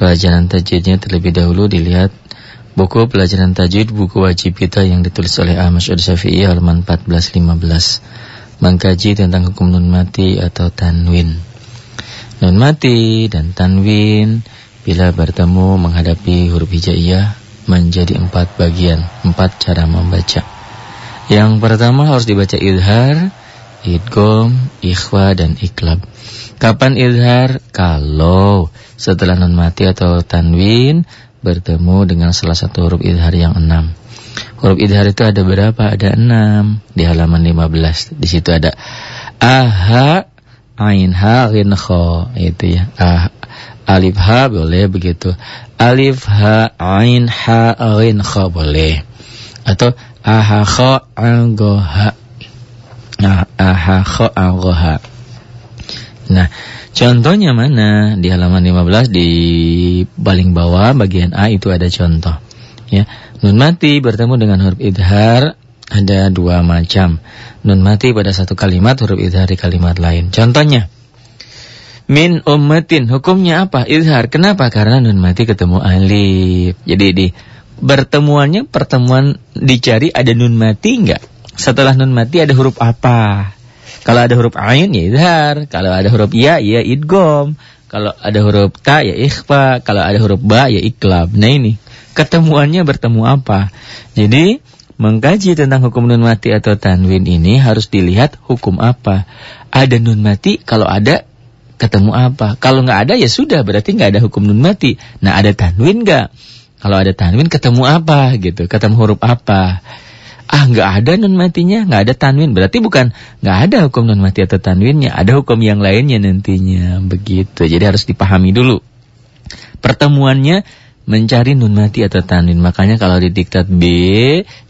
pelajaran tajwidnya terlebih dahulu dilihat buku pelajaran tajwid buku wajib kita yang ditulis oleh Ahmad Syafi'i halaman 1415 mengkaji tentang hukum nun mati atau tanwin. Nun mati dan tanwin bila bertemu menghadapi huruf hijaiyah menjadi empat bagian, empat cara membaca. Yang pertama harus dibaca idhar, idgom, ikhwa, dan iklab. Kapan idhar? Kalau setelah nun mati atau tanwin bertemu dengan salah satu huruf idhar yang enam. Huruf idhar itu ada berapa? Ada enam di halaman 15. Di situ ada aha, ain ha, rin kho. Itu ya. Ah, alif ha boleh begitu. Alif ha, ain ha, rin kho boleh. Atau aha kho, anggo ha. Nah, aha kho, anggo ha. Nah, Contohnya mana? Di halaman 15 di paling bawah bagian A itu ada contoh. Ya, nun mati bertemu dengan huruf idhar ada dua macam. Nun mati pada satu kalimat, huruf idhar di kalimat lain. Contohnya, min ummatin hukumnya apa? Idhar. Kenapa? Karena nun mati ketemu alif. Jadi di pertemuannya pertemuan dicari ada nun mati enggak? Setelah nun mati ada huruf apa? Kalau ada huruf ain ya idhar, kalau ada huruf ya ya idgom, kalau ada huruf ta ya ikhfa, kalau ada huruf ba ya iklab. Nah ini ketemuannya bertemu apa? Jadi mengkaji tentang hukum nun mati atau tanwin ini harus dilihat hukum apa. Ada nun mati, kalau ada ketemu apa? Kalau nggak ada ya sudah berarti nggak ada hukum nun mati. Nah ada tanwin nggak? Kalau ada tanwin ketemu apa gitu? Ketemu huruf apa? Ah nggak ada nun matinya, nggak ada tanwin. Berarti bukan nggak ada hukum nun mati atau tanwinnya, ada hukum yang lainnya nantinya. Begitu. Jadi harus dipahami dulu. Pertemuannya mencari nun mati atau tanwin. Makanya kalau di diktat B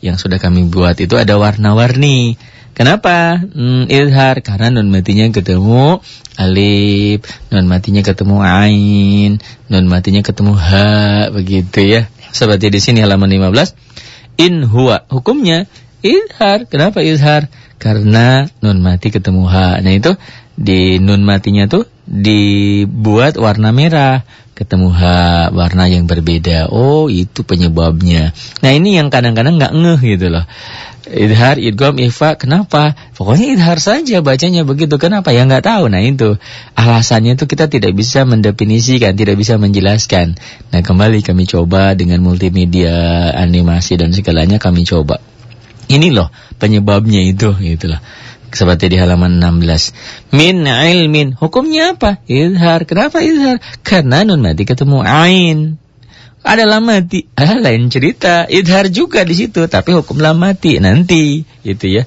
yang sudah kami buat itu ada warna-warni. Kenapa? Hmm, ilhar karena nun matinya ketemu alif, nun matinya ketemu ain, nun matinya ketemu ha, begitu ya. Seperti di sini halaman 15 in huwa. Hukumnya izhar. Kenapa izhar? Karena nun mati ketemu ha. Nah itu di nun matinya tuh dibuat warna merah ketemu ha warna yang berbeda. Oh, itu penyebabnya. Nah, ini yang kadang-kadang nggak ngeh gitu loh. Idhar, idgham, ikhfa, kenapa? Pokoknya idhar saja bacanya begitu. Kenapa? Ya nggak tahu. Nah, itu alasannya itu kita tidak bisa mendefinisikan, tidak bisa menjelaskan. Nah, kembali kami coba dengan multimedia, animasi dan segalanya kami coba. Ini loh penyebabnya itu gitu loh. Seperti di halaman 16. Min ilmin. Hukumnya apa? Izhar. Kenapa izhar? Karena nun mati ketemu ain. Adalah mati. Ah, lain cerita. Izhar juga di situ. Tapi hukum mati nanti. Gitu ya.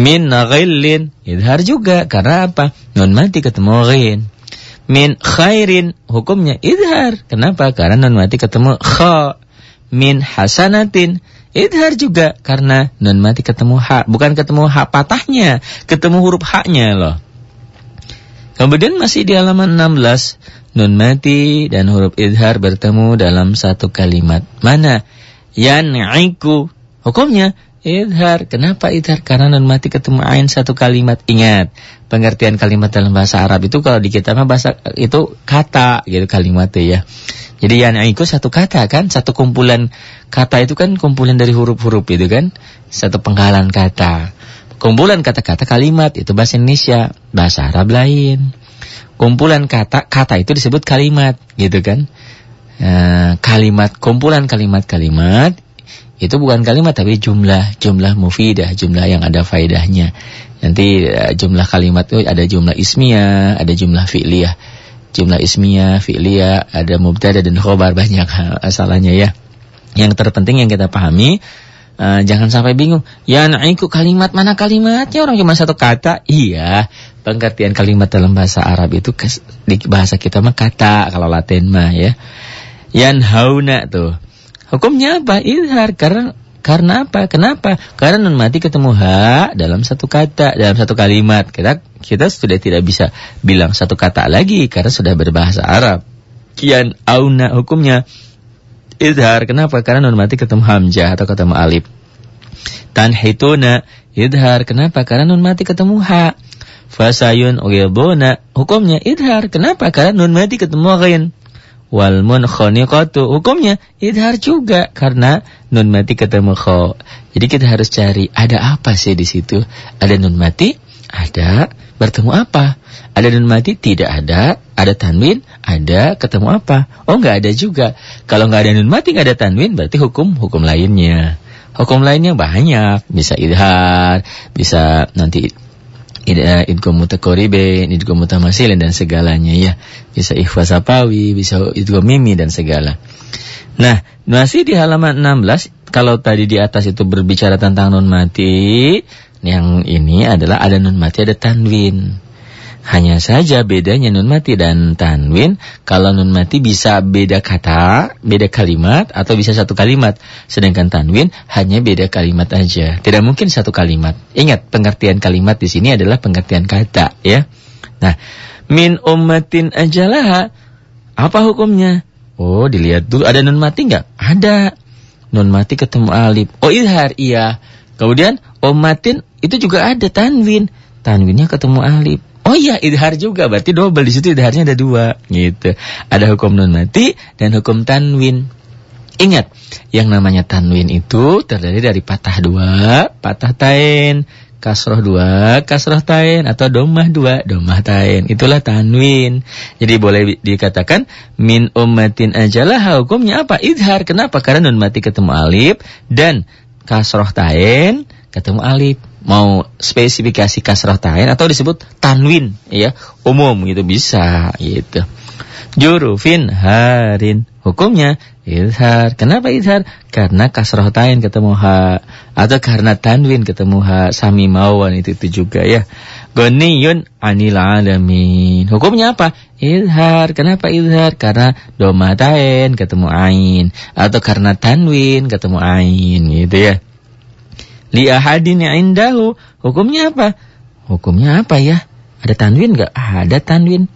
Min ghillin. Izhar juga. Karena apa? Nun mati ketemu ghin. Min khairin. Hukumnya izhar. Kenapa? Karena nun mati ketemu kha. Min hasanatin. Idhar juga karena nun mati ketemu hak, bukan ketemu hak patahnya, ketemu huruf haknya loh. Kemudian masih di halaman 16, nun mati dan huruf idhar bertemu dalam satu kalimat. Mana? Yan'iku. Hukumnya idhar. Kenapa idhar? Karena nun mati ketemu ain satu kalimat. Ingat, pengertian kalimat dalam bahasa Arab itu kalau di kita mah bahasa itu kata gitu kalimatnya ya. Jadi yan'iku satu kata kan, satu kumpulan kata itu kan kumpulan dari huruf-huruf itu kan, satu penggalan kata. Kumpulan kata-kata kalimat itu bahasa Indonesia, bahasa Arab lain. Kumpulan kata kata itu disebut kalimat, gitu kan? E, kalimat kumpulan kalimat-kalimat itu bukan kalimat tapi jumlah jumlah mufidah, jumlah yang ada faedahnya. Nanti e, jumlah kalimat itu ada jumlah ismiyah, ada jumlah fi'liyah jumlah ismiyah, fi'liyah, ada mubtada dan khobar banyak asalnya ya. Yang terpenting yang kita pahami uh, jangan sampai bingung. Ya na'iku kalimat mana kalimatnya orang cuma satu kata. Iya, pengertian kalimat dalam bahasa Arab itu di bahasa kita mah kata kalau Latin mah ya. Yan hauna tuh. Hukumnya apa? Izhar karena karena apa? Kenapa? Karena nun mati ketemu ha dalam satu kata, dalam satu kalimat. Kita kita sudah tidak bisa bilang satu kata lagi karena sudah berbahasa Arab. Kian auna hukumnya idhar. Kenapa? Karena nun mati ketemu hamzah atau ketemu alif. Tanhituna idhar. Kenapa? Karena nun mati ketemu ha. Fasayun ghiduna hukumnya idhar. Kenapa? Karena nun mati ketemu ghin. Wal munkhaniqatu. Hukumnya idhar juga karena nun mati ketemu kho. Jadi kita harus cari ada apa sih di situ? Ada nun mati? Ada. Bertemu apa? Ada nun mati? Tidak ada. Ada tanwin? Ada. Ketemu apa? Oh, nggak ada juga. Kalau nggak ada nun mati, nggak ada tanwin, berarti hukum hukum lainnya. Hukum lainnya banyak, bisa idhar, bisa nanti idgham mutakoribin, idgham mutamasilin dan segalanya ya. Bisa ikhfa sapawi, bisa idgham mimi dan segala. Nah, masih di halaman 16 kalau tadi di atas itu berbicara tentang nun mati, yang ini adalah ada nun mati ada tanwin. Hanya saja bedanya nun mati dan tanwin, kalau nun mati bisa beda kata, beda kalimat, atau bisa satu kalimat. Sedangkan tanwin hanya beda kalimat aja. Tidak mungkin satu kalimat. Ingat, pengertian kalimat di sini adalah pengertian kata, ya. Nah, min ummatin ajalah, apa hukumnya? Oh, dilihat dulu, ada nun mati nggak? Ada. Nun mati ketemu alif. Oh, idhar, iya. Kemudian, ummatin itu juga ada tanwin. Tanwinnya ketemu alif. Oh iya, idhar juga. Berarti double di situ idharnya ada dua, gitu. Ada hukum nun mati dan hukum tanwin. Ingat, yang namanya tanwin itu terdiri dari patah dua, patah tain, kasroh dua, kasroh tain, atau domah dua, domah tain. Itulah tanwin. Jadi boleh dikatakan min ummatin ajalah hukumnya apa? Idhar. Kenapa? Karena nun mati ketemu alif dan kasroh tain ketemu alif mau spesifikasi kasrah tain atau disebut tanwin ya umum gitu bisa gitu jurufin harin hukumnya izhar kenapa izhar karena kasrah tain ketemu ha atau karena tanwin ketemu ha sami mawan itu itu juga ya Goniyun anil alamin. Hukumnya apa? Izhar. Kenapa izhar? Karena domatain ketemu ain. Atau karena tanwin ketemu ain. Gitu ya li ahadin indahu. Hukumnya apa? Hukumnya apa ya? Ada tanwin enggak? Ada tanwin.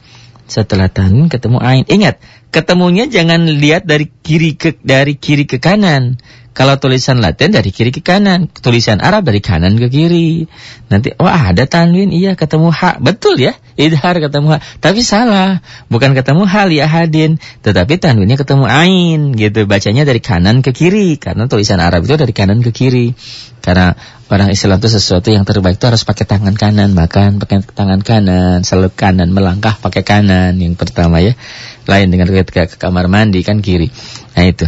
Setelah tanwin ketemu ain. Ingat, ketemunya jangan lihat dari kiri ke dari kiri ke kanan. Kalau tulisan Latin dari kiri ke kanan, tulisan Arab dari kanan ke kiri. Nanti wah ada tanwin, iya ketemu hak. Betul ya? Idhar ketemu hak. Tapi salah. Bukan ketemu hal ya hadin, tetapi tanwinnya ketemu ain gitu. Bacanya dari kanan ke kiri karena tulisan Arab itu dari kanan ke kiri. Karena orang Islam itu sesuatu yang terbaik itu harus pakai tangan kanan, makan pakai tangan kanan, selalu kanan, melangkah pakai kanan yang pertama ya. Lain dengan ketika ke kamar mandi kan kiri. Nah itu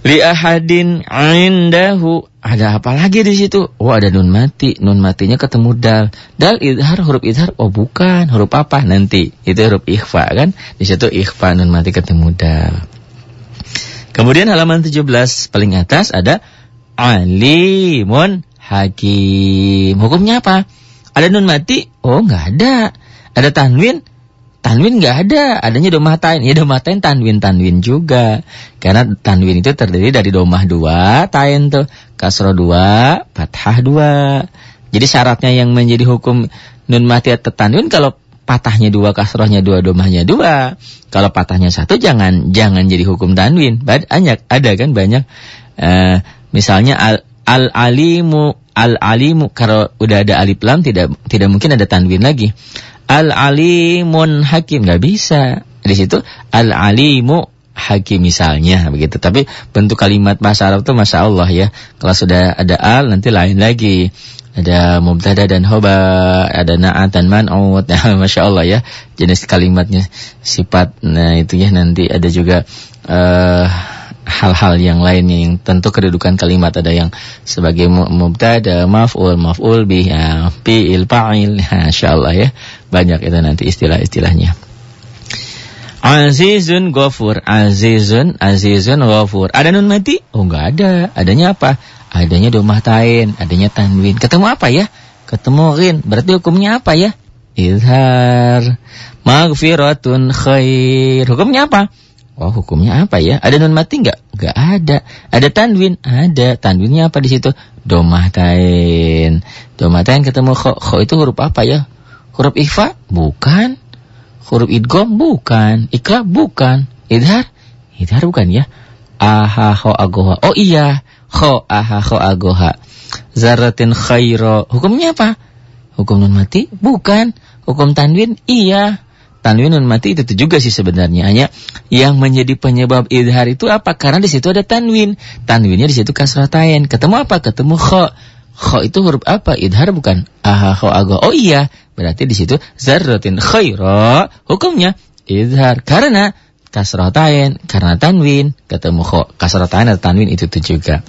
li ahadin indahu ada apa lagi di situ? Oh ada nun mati, nun matinya ketemu dal. Dal idhar huruf idhar. Oh bukan, huruf apa nanti? Itu huruf ikhfa kan? Di situ ikhfa nun mati ketemu dal. Kemudian halaman 17 paling atas ada alimun hakim. Hukumnya apa? Ada nun mati? Oh nggak ada. Ada tanwin? Tanwin nggak ada, adanya domah tain. Ya domah tain tanwin tanwin juga. Karena tanwin itu terdiri dari domah dua, tain tuh kasroh dua, fathah dua. Jadi syaratnya yang menjadi hukum nun mati atau tanwin kalau patahnya dua, kasrohnya dua, domahnya dua. Kalau patahnya satu jangan jangan jadi hukum tanwin. Banyak ada kan banyak. Uh, misalnya al, al alimu al alimu kalau udah ada alif lam tidak tidak mungkin ada tanwin lagi al-alimun hakim nggak bisa. Di situ al-alimu hakim misalnya begitu. Tapi bentuk kalimat bahasa Arab itu masya Allah ya. Kalau sudah ada al nanti lain lagi. Ada mubtada dan hoba, ada na'at dan man'ut. Nah, masya Allah ya. Jenis kalimatnya sifat. Nah itu ya nanti ada juga uh, hal-hal yang lainnya yang tentu kedudukan kalimat ada yang sebagai mubtada, maf'ul, maf'ul bih, ya, fi'il, fa'il, insyaallah ya. Banyak itu nanti istilah-istilahnya. Azizun ghafur, azizun, azizun ghafur. Ada nun mati? Oh enggak ada. Adanya apa? Adanya domah tain, adanya tanwin. Ketemu apa ya? Ketemu rin. Berarti hukumnya apa ya? Izhar. Maghfiratun khair. Hukumnya apa? Oh hukumnya apa ya? Ada nun mati nggak? Nggak ada. Ada tanwin? Ada. Tanwinnya apa di situ? Domah tain. Domah tain ketemu kho. Kho itu huruf apa ya? Huruf ikhfa? Bukan. Huruf idgom? Bukan. Ikra? Bukan. Idhar? Idhar bukan ya? Aha kho agoha. Oh iya. Kho aha kho agoha. Zaratin khairo. Hukumnya apa? Hukum nun mati? Bukan. Hukum tanwin? Iya. tanwin nun mati itu juga sih sebenarnya. Hanya yang menjadi penyebab idhar itu apa? Karena di situ ada tanwin. Tanwinnya di situ kasratain. Ketemu apa? Ketemu kho. Kho itu huruf apa? Idhar bukan? Aha kho ago. Oh iya, berarti di situ zarratin khaira. Hukumnya idhar. Karena kasratain, karena tanwin, ketemu kho. Kasratain atau tanwin itu tuh juga.